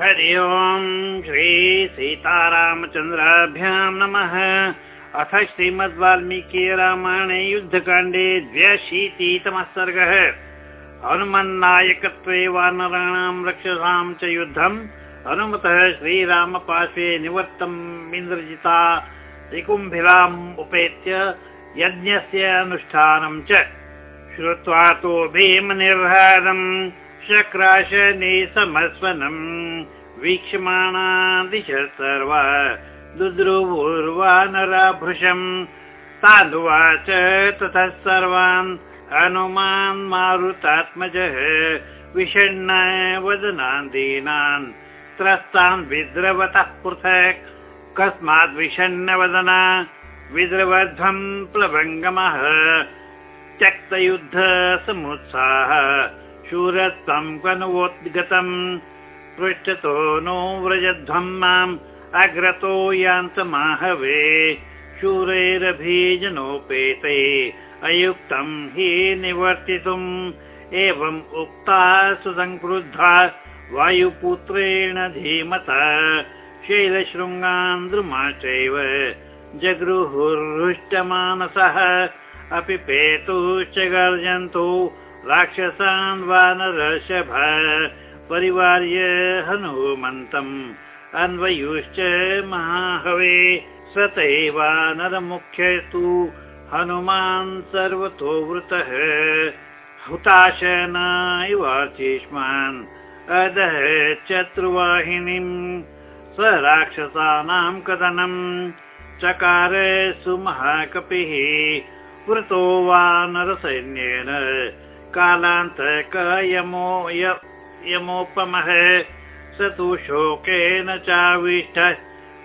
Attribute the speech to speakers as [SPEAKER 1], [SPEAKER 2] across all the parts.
[SPEAKER 1] हरि ओम् श्री सीतारामचन्द्राभ्यां नमः। अथ श्रीमद् वाल्मीकि रामायणे युद्धकाण्डे द्व्यशीतितमः सर्गः। हनुमन्नायकत्वे वानराणां रक्षसां च युद्धम्। हनुमतः श्रीरामपार्श्वे निवर्तम् इन्द्रजिता त्रिकुम्भिराम् उपेत्य यज्ञस्य अनुष्ठानं च। श्रुत्वा तु भीमनिर्हारम् शक्राशने समस्वनम् वीक्षमाणा दिश सर्वा दुद्रुवुर्वानराभृशम् तादुवाच ततः सर्वान् हनुमान् मारुतात्मजः विषण्ण वदनान् दीनान् त्रस्तान् विद्रवतः पृथक् कस्माद् विषण्णवदना विद्रवध्वम् प्लवङ्गमः त्यक्तयुद्ध समुत्साह शूरत्वं क्वनुवोद्गतम् पृष्ठतो नो व्रजध्वम् माम् अग्रतो यान्तमाहवे। शूरैरभिजनोपेते अयुक्तम् हि निवर्तितुम्। एवम् उक्ता सुसङ्क्रुद्धा वायुपुत्रेण धीमता। शैलशृङ्गान् चैव जगृहुर्हृष्टमानसः। अपि पेतुश्च गर्जन्तु राक्षसान् वानरषभ परिवार्य हनुमन्तम्। अन्वयुश्च महाहवे सतैवानरमुख्य तु हनुमान् सर्वतो वृतः। हुताशन इवाचीष्मान् अदः चतुर्वाहिनीम् स राक्षसानां कथनम् चकार सुमहाकपिः वृतो वानरसैन्येन कालान्तक यमो यमोपमः स तु शोकेन चाविष्ट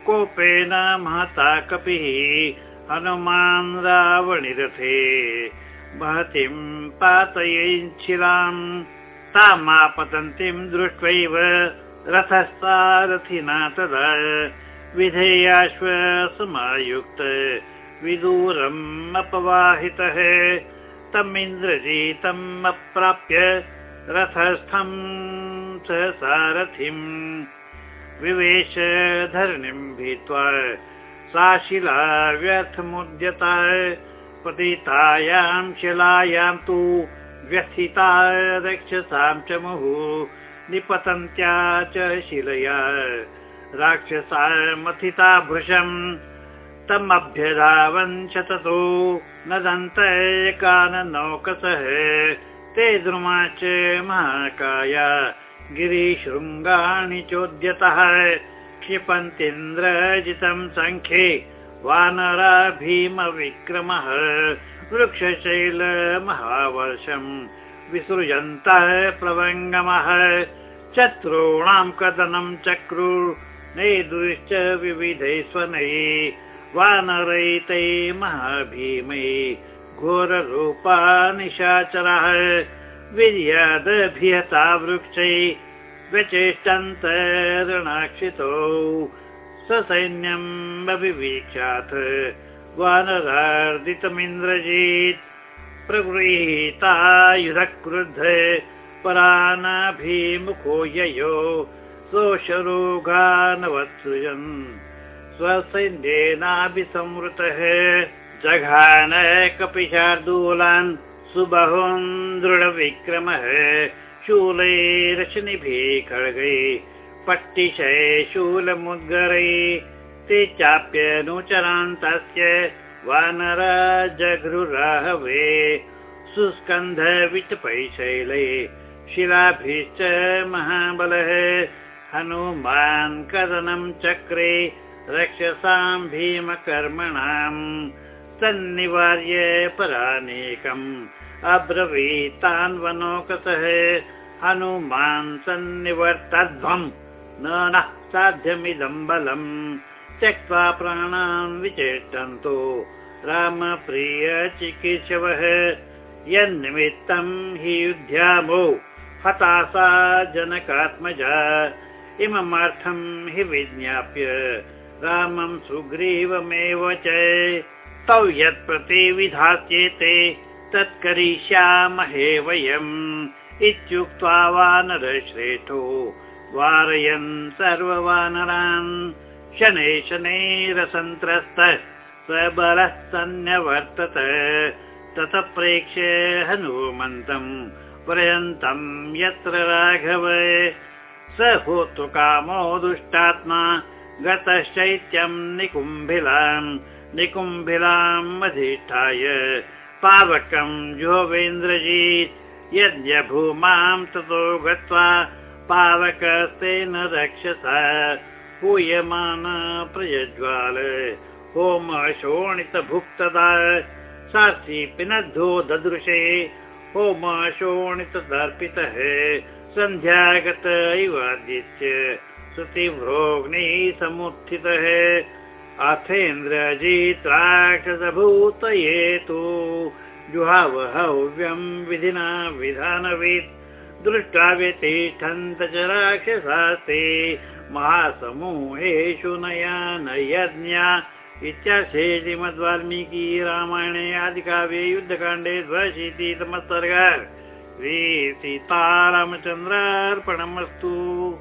[SPEAKER 1] कोपेन महता कपिः हनुमान् रावणिरथे। महतीं पातयिच्छिलाम् तामापतन्तीं दृष्ट्वैव रथस्तारथिना तदा विधेयाश्व समायुक्त विदूरम् अपवाहितः तमिन्द्रजीतम् अप्राप्य रथस्थम् स सारथिम् विवेश धरणिम् भीत्वा सा शिला व्यर्थमुद्यता पतितायां शिलायां तु व्यथिता रक्षसां च मुहुः निपतन्त्या च शिलया राक्षसा मथिता भृशम् तमभ्यधावन् शततो न दन्तकाननौकसः ते द्रुमा च महाकाया। गिरिशृङ्गाणि चोद्यतः। क्षिपन्तीन्द्रजितं सङ्ख्ये। वानरा भीमविक्रमः। वृक्षशैल महावर्षम् विसृजन्तः प्लवङ्गमः चत्रूणां कदनं चक्रु नेदुश्च स्वनैः वानरैते महाभीमै घोररूपा निशाचरः विर्यादभिहता वृक्षै व्यचेष्टन्तरणाक्षितौ ससैन्यम् अभिवीक्षात् वानरार्दितमिन्द्रजीत्। प्रगृहीता युधक्रुद्ध परानाभिमुखो ययो सोऽशरोगानवत्सृजन् स्वसैन्येनाभिसंवृतः जघान कपिशार्दूलान् सुबहुन् दृढविक्रमः। शूलैरशनिभिः खड्गै पट्टिशै शूलमुद्गरै। ते चाप्यनुचरान् तस्य वानर जघृराहवे सुस्कन्धविटपैशैलै शिलाभिश्च महाबलः। हनुमान् कदनं चक्रे रक्षसां भीमकर्मणाम् सन्निवार्य परानेकम् अब्रवीतान्वनोकसः हनुमान् सन्निवर्तध्वम् न नः साध्यमिदम् बलम् त्यक्त्वा प्राणान् विचेष्टन्तु रामप्रिय चिकित्सवः यन्निमित्तम् हि युध्यामो हतासा जनकात्मजा। इममर्थम् हि विज्ञाप्य रामं सुग्रीवमेव च। तौ यत् प्रति विधास्येते तत् करिष्यामहे वयम्। इत्युक्त्वा वानरश्रेष्ठो वारयन् सर्ववानरान्। शनै शनैरसन्त्रस्त सबलः सन्न्यवर्तत तत प्रेक्ष्य हनुमन्तम् पर्यन्तम् यत्र राघव। स होतु कामो दुष्टात्मा गतश्चैत्यम् निकुम्भिलाम् निकुम्भिलाम् अधिष्ठाय पावकम् जोवेन्द्रजीत् यज्ञभूमां ततो गत्वा पावकस्तेन रक्षसा। पूयमान प्रयज्वाल होम शोणितभुक्तदा साक्षी पिनद्धो ददृशे होम शोणितदर्पितः सन्ध्यागत इवादित्य श्रुतिभ्रोग्निः समुत्थितः। अथेन्द्रजित्राक्षसभूतये तु जुहावहव्यम् विधिना विधानवित्। दृष्ट्वा व्यतिष्ठन्त च राक्षसास्ते। महासमूहेषु नया न यज्ञा। इत्याशे श्रीमद्वाल्मीकि रामायणे आदिकाव्ये युद्धकाण्डे द्वशीतितमः सर्ग श्री सीतारामचन्द्रार्पणमस्तु